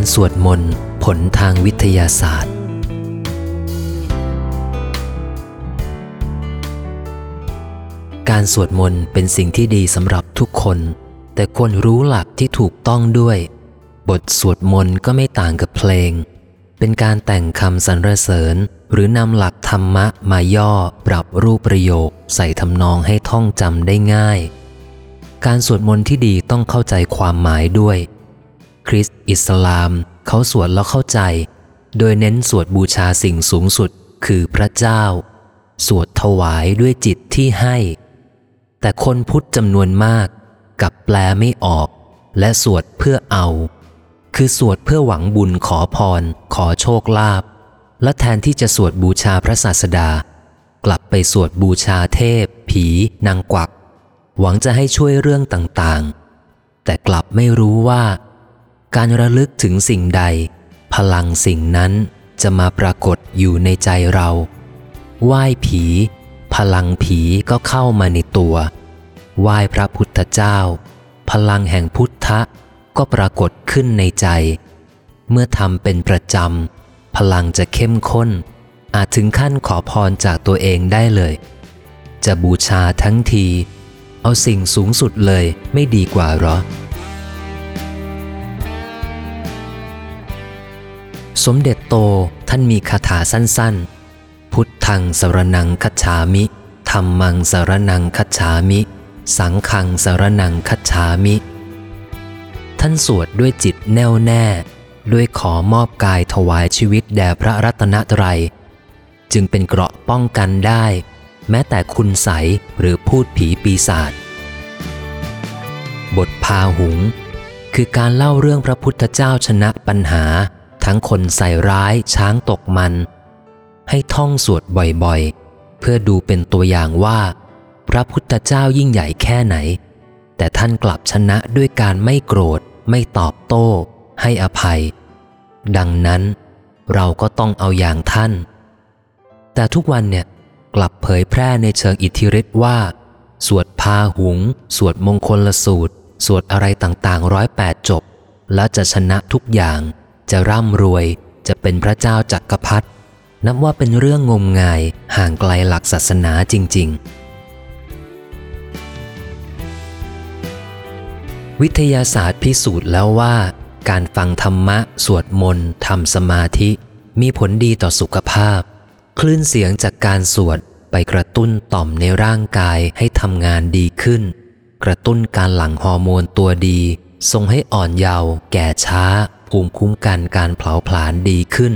การสวดมนต์ผลทางวิทยาศาสตร์ การสวดมนต์เป็นสิ่งที่ดีสำหรับทุกคน แต่ควรรู้หลักที่ถูกต้องด้วย บทสวดมนต์ก็ไม่ต่างกับเพลง เป็นการแต่งคำสรรเสริญ หรือนำหลักธรรมะมาย่อปรับรูปประโยค ใส่ทำนองให้ท่องจำได้ง่าย การสวดมนต์ที่ดีต้องเข้าใจความหมายด้วย คริสต์อิสลาม เขาสวดแล้วเข้าใจ โดยเน้นสวดบูชาสิ่งสูงสุดคือพระเจ้า สวดถวายด้วยจิตที่ให้ แต่คนพุทธจำนวนมากกลับแปลไม่ออก และสวดเพื่อเอา คือสวดเพื่อหวังบุญขอพร ขอโชคลาภและแทนที่จะสวดบูชาพระศาสดา กลับไปสวดบูชาเทพ ผีนางกวัก หวังจะให้ช่วยเรื่องต่างๆ แต่กลับไม่รู้ว่า การระลึกถึงสิ่งใด พลังสิ่งนั้นจะมาปรากฏอยู่ในใจเราไหว้ผี พลังผีก็เข้ามาในตัวไหว้พระพุทธเจ้า พลังแห่งพุทธะก็ปรากฏขึ้นในใจ เมื่อทำเป็นประจำ พลังจะเข้มข้น อาจถึงขั้นขอพรจากตัวเองได้เลย จะบูชาทั้งที เอาสิ่งสูงสุดเลยไม่ดีกว่าหรอ สมเด็จโตท่านมีคาถาสั้นๆ พุทธังสรนังคัจฉามิธรรมังสรนังคัจฉามิ สังฆังสรนังคัจฉามิ ท่านสวดด้วยจิตแน่วแน่ ด้วยขอมอบกายถวายชีวิตแด่พระรัตนตรัย จึงเป็นเกราะป้องกันได้ แม้แต่คุณใสหรือพูดผีปีศาจบทพาหุง คือการเล่าเรื่องพระพุทธเจ้าชนะปัญหา ทั้งคนใส่ร้ายช้างตกมัน ให้ท่องสวดบ่อยๆ เพื่อดูเป็นตัวอย่างว่า พระพุทธเจ้ายิ่งใหญ่แค่ไหน แต่ท่านกลับชนะด้วยการไม่โกรธ ไม่ตอบโต้ ให้อภัย ดังนั้นเราก็ต้องเอาอย่างท่าน แต่ทุกวันเนี่ยกลับเผยแพร่ในเชิงอิทธิฤทธิ์ว่า สวดพาหุง สวดมงคลละสูตร สวดอะไรต่างๆร้อยแปดจบ แล้วจะชนะทุกอย่าง จะร่ำรวยจะเป็นพระเจ้าจักรพรรดินับว่าเป็นเรื่องงมงายห่างไกลหลักศาสนาจริง ๆ วิทยาศาสตร์พิสูจน์แล้วว่า การฟังธรรมะ สวดมนต์ทำสมาธิ มีผลดีต่อสุขภาพ คลื่นเสียงจากการสวดไปกระตุ้นต่อมในร่างกายให้ทำงานดีขึ้น กระตุ้นการหลั่งฮอร์โมนตัวดีส่งให้อ่อนเยาว์แก่ช้า ภูมิคุ้มกันการเผาผลาญดีขึ้น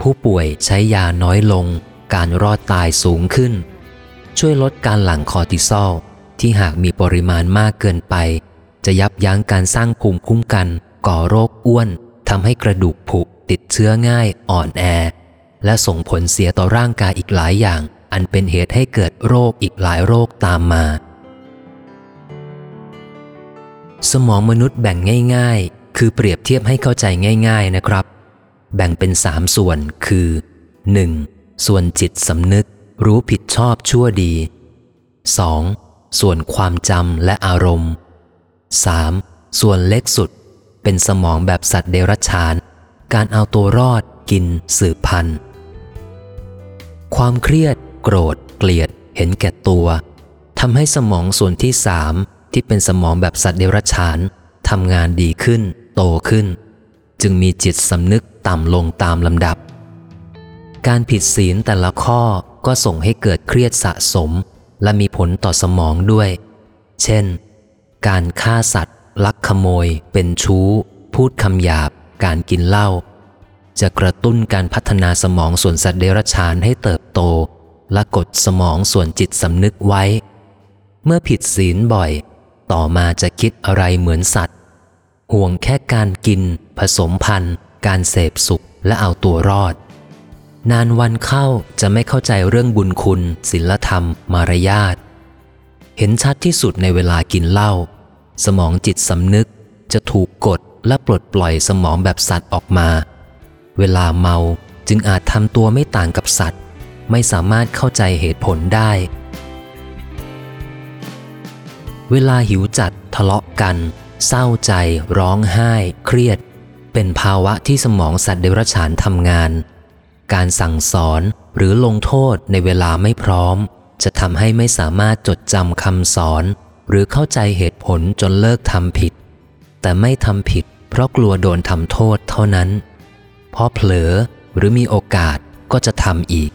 ผู้ป่วยใช้ยาน้อยลง การรอดตายสูงขึ้น ช่วยลดการหลั่งคอร์ติซอลที่หากมีปริมาณมากเกินไป จะยับยั้งการสร้างภูมิคุ้มกัน ก่อโรคอ้วนทำให้กระดูกผุติดเชื้อง่ายอ่อนแอ และส่งผลเสียต่อร่างกายอีกหลายอย่าง อันเป็นเหตุให้เกิดโรคอีกหลายโรคตามมา สมองมนุษย์แบ่งง่าย ๆ คือเปรียบเทียบให้เข้าใจง่าย ๆนะครับ แบ่งเป็นสามส่วนคือ 1. ส่วนจิตสำนึก รู้ผิดชอบชั่วดี 2. ส่วนความจำและอารมณ์ 3. ส่วนเล็กสุด เป็นสมองแบบสัตว์เดรัจฉาน การเอาตัวรอด กิน สืบพันธุ์ ความเครียด โกรธ เกลียด เห็นแก่ตัวทำให้สมองส่วนที่สามที่เป็นสมองแบบสัตว์เดรัจฉานทำงานดีขึ้น โตขึ้น จึงมีจิตสำนึกต่ำลงตามลำดับ การผิดศีลแต่ละข้อก็ส่งให้เกิดเครียดสะสม และมีผลต่อสมองด้วย เช่น การฆ่าสัตว์ ลักขโมย เป็นชู้ พูดคำหยาบ การกินเหล้าจะกระตุ้นการพัฒนาสมองส่วนสัตว์เดรัจฉานให้เติบโต และกดสมองส่วนจิตสำนึกไว้ เมื่อผิดศีลบ่อย ต่อมาจะคิดอะไรเหมือนสัตว์ ห่วงแค่การกิน ผสมพันธุ์ การเสพสุขและเอาตัวรอด นานวันเข้าจะไม่เข้าใจเรื่องบุญคุณ ศีลธรรม มารยาท เห็นชัดที่สุดในเวลากินเหล้าสมองจิตสำนึกจะถูกกดและปลดปล่อยสมองแบบสัตว์ออกมา เวลาเมาจึงอาจทำตัวไม่ต่างกับสัตว์ ไม่สามารถเข้าใจเหตุผลได้ เวลาหิวจัดทะเลาะกัน เศร้าใจ ร้องไห้ เครียด เป็นภาวะที่สมองสัตว์เดรัจฉานทำงาน การสั่งสอนหรือลงโทษในเวลาไม่พร้อม จะทำให้ไม่สามารถจดจำคำสอน หรือเข้าใจเหตุผลจนเลิกทำผิด แต่ไม่ทำผิด เพราะกลัวโดนทำโทษเท่านั้นพอเผลอหรือมีโอกาสก็จะทำอีก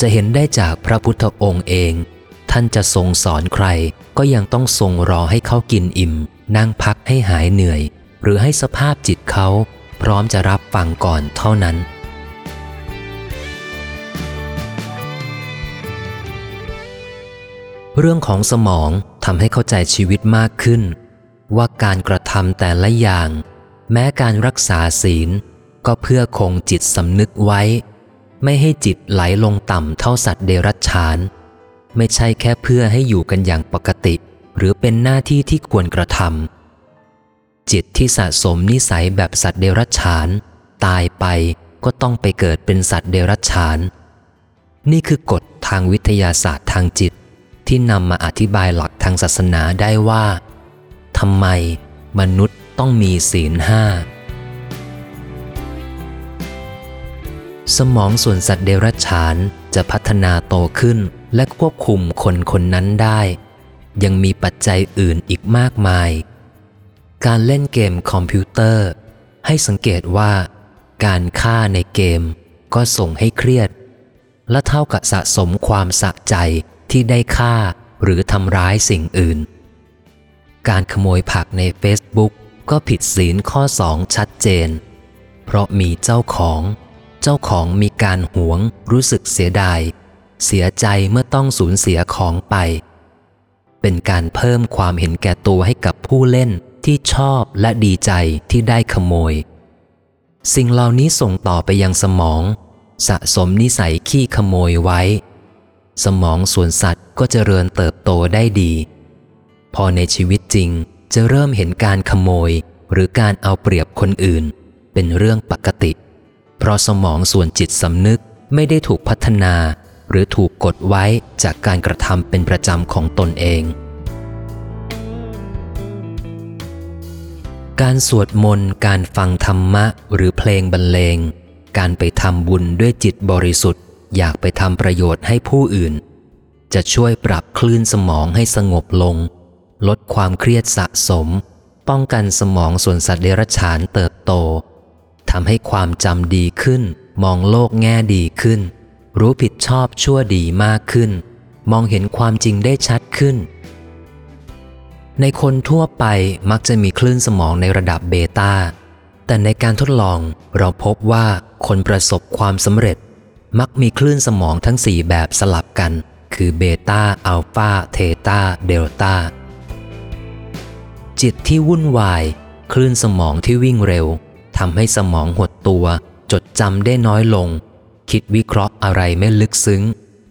จะเห็นได้จากพระพุทธองค์เอง ท่านจะทรงสอนใครก็ยังต้องทรงรอให้เขากินอิ่ม นั่งพักให้หายเหนื่อย หรือให้สภาพจิตเขาพร้อมจะรับฟังก่อนเท่านั้น เรื่องของสมองทำให้เข้าใจชีวิตมากขึ้น ว่าการกระทำแต่ละอย่าง แม้การรักษาศีล ก็เพื่อคงจิตสำนึกไว้ ไม่ให้จิตไหลลงต่ำเท่าสัตว์เดรัจฉาน ไม่ใช่แค่เพื่อให้อยู่กันอย่างปกติ หรือเป็นหน้าที่ที่ควรกระทำจิตที่สะสมนิสัยแบบสัตว์เดรัจฉาน ตายไปก็ต้องไปเกิดเป็นสัตว์เดรัจฉาน นี่คือกฎทางวิทยาศาสตร์ทางจิต ที่นำมาอธิบายหลักทางศาสนาได้ว่าทำไมมนุษย์ต้องมีศีลห้าสมองส่วนสัตว์เดรัจฉานจะพัฒนาโตขึ้นและควบคุมคนคนนั้นได้ ยังมีปัจจัยอื่นอีกมากมาย การเล่นเกมคอมพิวเตอร์ ให้สังเกตว่า การฆ่าในเกมก็ส่งให้เครียด และเท่ากับสะสมความสะใจที่ได้ฆ่าหรือทำร้ายสิ่งอื่น การขโมยผักใน Facebook ก็ผิดศีลข้อสองชัดเจน เพราะมีเจ้าของ เจ้าของมีการหวงรู้สึกเสียดาย เสียใจเมื่อต้องสูญเสียของไป เป็นการเพิ่มความเห็นแก่ตัวให้กับผู้เล่นที่ชอบและดีใจที่ได้ขโมย สิ่งเหล่านี้ส่งต่อไปยังสมอง สะสมนิสัยขี้ขโมยไว้ สมองส่วนสัตว์ก็จเจริญเติบโตได้ดี พอในชีวิตจริงจะเริ่มเห็นการขโมยหรือการเอาเปรียบคนอื่น เป็นเรื่องปกติ เพราะสมองส่วนจิตสำนึกไม่ได้ถูกพัฒนา หรือถูกกดไว้จากการกระทำเป็นประจำของตนเอง การสวดมนต์ การฟังธรรมะหรือเพลงบรรเลง การไปทำบุญด้วยจิตบริสุทธิ์ อยากไปทำประโยชน์ให้ผู้อื่น จะช่วยปรับคลื่นสมองให้สงบลง ลดความเครียดสะสม ป้องกันสมองส่วนสัตว์เดรัจฉานเติบโตทำให้ความจำดีขึ้น มองโลกแง่ดีขึ้น รู้ผิดชอบชั่วดีมากขึ้น มองเห็นความจริงได้ชัดขึ้น ในคนทั่วไปมักจะมีคลื่นสมองในระดับเบต้า แต่ในการทดลองเราพบว่าคนประสบความสำเร็จ มักมีคลื่นสมองทั้ง 4 แบบสลับกัน คือเบต้าอัลฟาเธต้าเดลต้าจิตที่วุ่นวาย คลื่นสมองที่วิ่งเร็วทำให้สมองหดตัว จดจำได้น้อยลง คิดวิเคราะห์อะไรไม่ลึกซึ้ง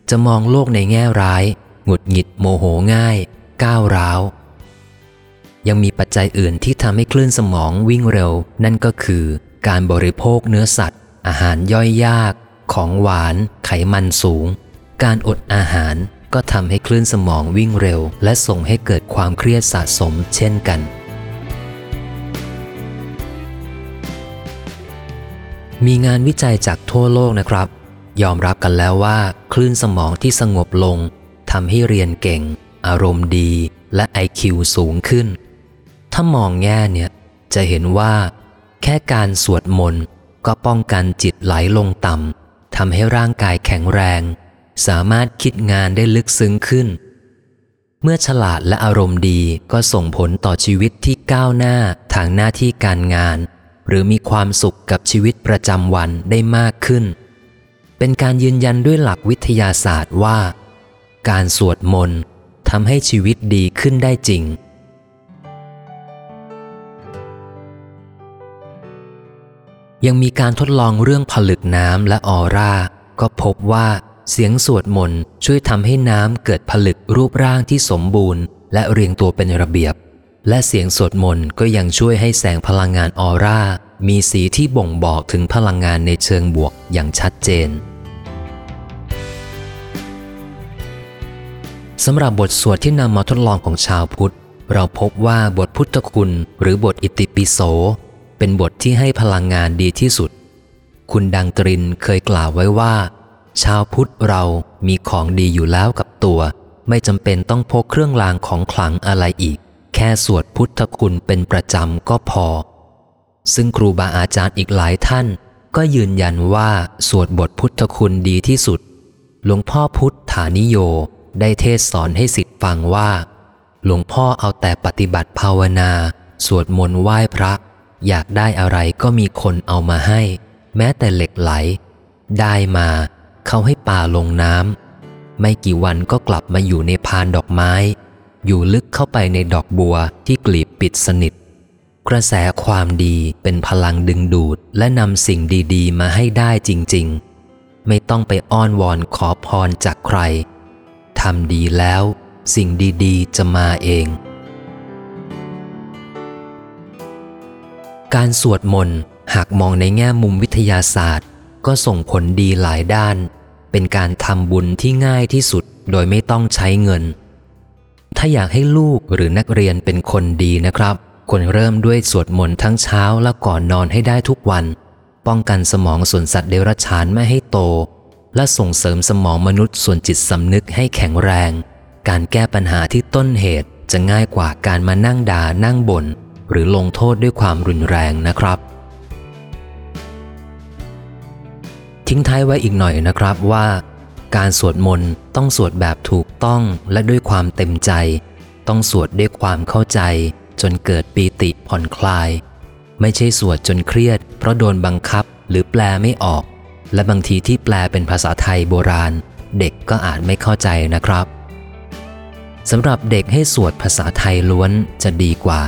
จะมองโลกในแง่ร้าย หงุดหงิดโมโหง่าย ก้าวร้าว ยังมีปัจจัยอื่นที่ทำให้คลื่นสมองวิ่งเร็ว นั่นก็คือ การบริโภคเนื้อสัตว์ อาหารย่อยยาก ของหวาน ไขมันสูง การอดอาหารก็ทำให้คลื่นสมองวิ่งเร็ว และส่งให้เกิดความเครียดสะสมเช่นกัน มีงานวิจัยจากทั่วโลกนะครับ ยอมรับกันแล้วว่า คลื่นสมองที่สงบลงทำให้เรียนเก่ง อารมณ์ดี และ IQ สูงขึ้น ถ้ามองแง่เนี่ยจะเห็นว่า แค่การสวดมนต์ก็ป้องกันจิตไหลลงต่ำทำให้ร่างกายแข็งแรง สามารถคิดงานได้ลึกซึ้งขึ้น เมื่อฉลาดและอารมณ์ดีก็ส่งผลต่อชีวิตที่ก้าวหน้าทางหน้าที่การงาน หรือมีความสุขกับชีวิตประจำวันได้มากขึ้น เป็นการยืนยันด้วยหลักวิทยาศาสตร์ว่า การสวดมนต์ทำให้ชีวิตดีขึ้นได้จริง ยังมีการทดลองเรื่องผลึกน้ำและออร่า ก็พบว่าเสียงสวดมนต์ช่วยทำให้น้ำเกิดผลึกรูปร่างที่สมบูรณ์ และเรียงตัวเป็นระเบียบ และเสียงสวดมนต์ก็ยังช่วยให้แสงพลังงานออร่า มีสีที่บ่งบอกถึงพลังงานในเชิงบวกอย่างชัดเจนสำหรับบทสวดที่นำมาทดลองของชาวพุทธ เราพบว่าบทพุทธคุณหรือบทอิติปิโส เป็นบทที่ให้พลังงานดีที่สุด คุณดังตรินเคยกล่าวไว้ว่า ชาวพุทธเรามีของดีอยู่แล้วกับตัว ไม่จำเป็นต้องพกเครื่องรางของขลังอะไรอีก แค่สวดพุทธคุณเป็นประจำก็พอ ซึ่งครูบาอาจารย์อีกหลายท่าน ก็ยืนยันว่าสวดบทพุทธคุณดีที่สุด หลวงพ่อพุทธานิโยได้เทศสอนให้สิทธิ์ฟังว่า หลวงพ่อเอาแต่ปฏิบัติภาวนา สวดมนต์ไหว้พระ อยากได้อะไรก็มีคนเอามาให้ แม้แต่เหล็กไหล ได้มาเขาให้ป่าลงน้ำไม่กี่วันก็กลับมาอยู่ในพานดอกไม้ อยู่ลึกเข้าไปในดอกบัวที่กลีบปิดสนิท กระแสความดีเป็นพลังดึงดูดและนำสิ่งดีๆ มาให้ได้จริง ๆ ไม่ต้องไปอ้อนวอนขอพรจากใครทำดีแล้ว สิ่งดีๆ จะมาเอง การสวดมนต์หากมองในแง่มุมวิทยาศาสตร์ ก็ส่งผลดีหลายด้าน เป็นการทำบุญที่ง่ายที่สุดโดยไม่ต้องใช้เงิน ถ้าอยากให้ลูกหรือนักเรียนเป็นคนดีนะครับ ควรเริ่มด้วยสวดมนต์ทั้งเช้าและก่อนนอนให้ได้ทุกวัน ป้องกันสมองส่วนสัตว์เดรัจฉานไม่ให้โต และส่งเสริมสมองมนุษย์ส่วนจิตสำนึกให้แข็งแรง การแก้ปัญหาที่ต้นเหตุจะง่ายกว่าการมานั่งด่านั่งบน่นหรือลงโทษด้วยความรุนแรงนะครับ ทิ้งท้ายไว้อีกหน่อยนะครับว่า การสวดมนต์ต้องสวดแบบถูก ต้องและด้วยความเต็มใจ ต้องสวดด้วยความเข้าใจ จนเกิดปีติผ่อนคลาย ไม่ใช่สวดจนเครียด เพราะโดนบังคับหรือแปลไม่ออก และบางทีที่แปลเป็นภาษาไทยโบราณ เด็กก็อาจไม่เข้าใจนะครับสำหรับเด็กให้สวดภาษาไทยล้วนจะดีกว่า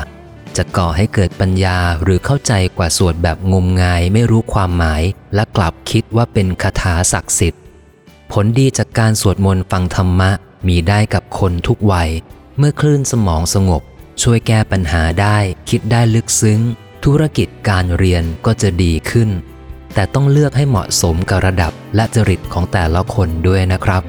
จะก่อให้เกิดปัญญาหรือเข้าใจกว่าสวดแบบงมงายไม่รู้ความหมาย และกลับคิดว่าเป็นคาถาศักดิ์สิทธิ์ ผลดีจากการสวดมนต์ฟังธรรมะ มีได้กับคนทุกวัย เมื่อคลื่นสมองสงบ ช่วยแก้ปัญหาได้ คิดได้ลึกซึ้ง ธุรกิจการเรียนก็จะดีขึ้น แต่ต้องเลือกให้เหมาะสมกับระดับและจริตของแต่ละคนด้วยนะครับ